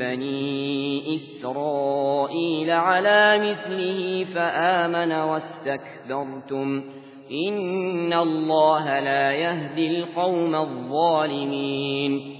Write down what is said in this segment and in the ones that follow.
بني إسرائيل على مثله فآمن واستكبرتم إن الله لا يهدي القوم الظالمين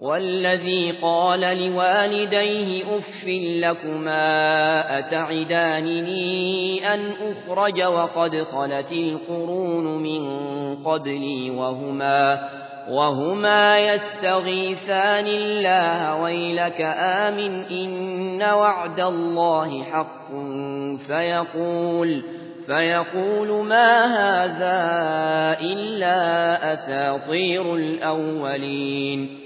والذي قال لوالديه أف لكما أتعدانني أن أخرج وقد خلت القرون من قبلي وهما وهما يستغيثان الله ويلك آمن إن وعد الله حق فيقول فيقول ما هذا إلا أساطير الأولين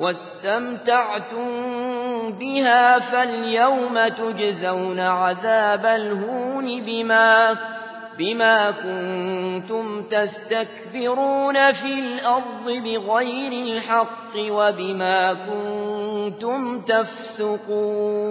واستمتعتم بها فاليوم تجزون عذاب الهون بما بما كنتم تستكبرون في الأرض بغير الحق وبما كنتم تفسقون.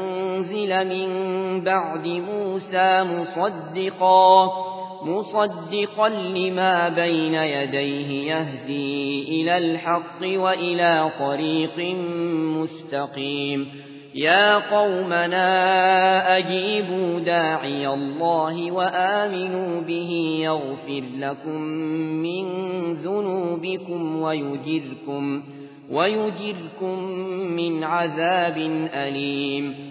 أنزل من بعد موسى مصدقا مصدقا لما بين يديه يهدي إلى الحق وإلى طريق مستقيم. يا قومنا أجيبوا داعي الله وآمنوا به يغفر لكم من ذنوبكم ويجركم ويجركم من عذاب أليم.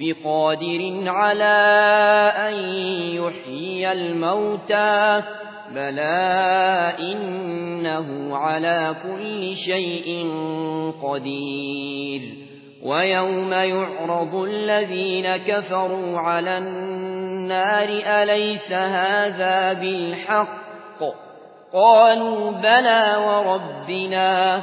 بقادر على أن يحيي الموتى بلى إنه على كل شيء قدير. ويوم يعرض الذين كفروا على النار أليس هذا بالحق؟ قالوا بلى وربنا.